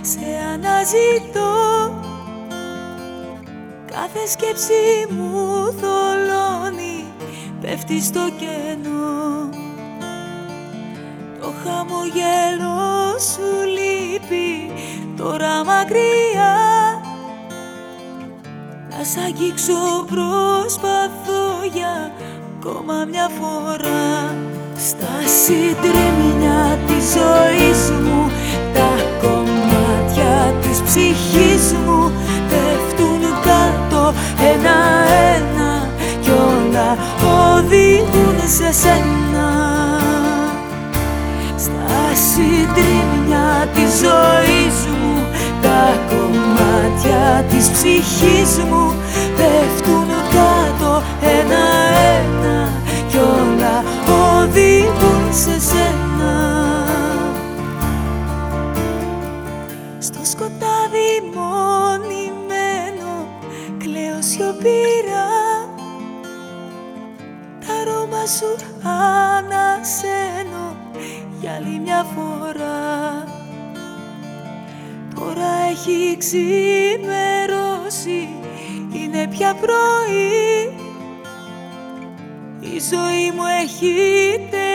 σε αναζητώ. Κάθε σκέψη μου θολώνει, πέφτει στο κενό. Το χαμογέλο σου λείπει, τώρα μακριά. Να σ' αγγίξω προσπαθώ για ακόμα μια φορά Στα συντρίμμια της ζωής μου Τα κομμάτια της ψυχής μου Πέφτουν κάτω ένα-ένα Κι όλα οδηγούν σε σένα. Στα συντρίμμια της ζωής μου Τα κομμάτια της ψυχής μου σκοτάδι μονημένο Κλαίω σιωπηρά. Τα αρώμα σου ανασένω Για άλλη μια φορά. Τώρα έχει ξημερώσει Είναι πια πρωί. Η ζωή μου έχει τελειώσει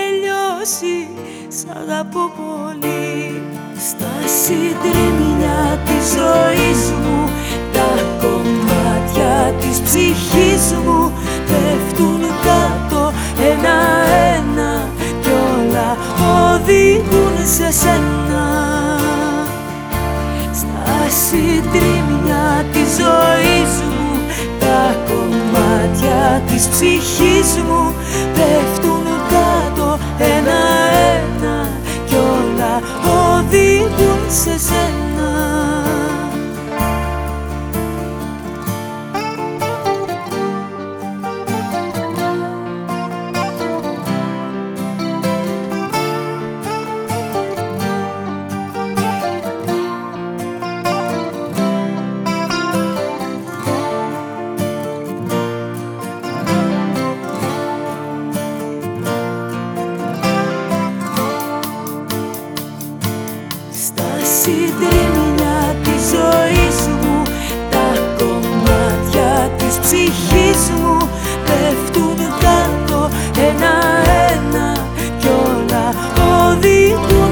Σ' αγαπώ πολύ. Στα συντρίμμια της ζωής μου Τα κομμάτια της ψυχής μου Πέφτουν κάτω ένα-ένα Κι όλα οδηγούν σε σένα. Στα συντρίμμια της ζωής μου τα κομμάτια της ψυχής μου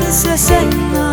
ένα-ένα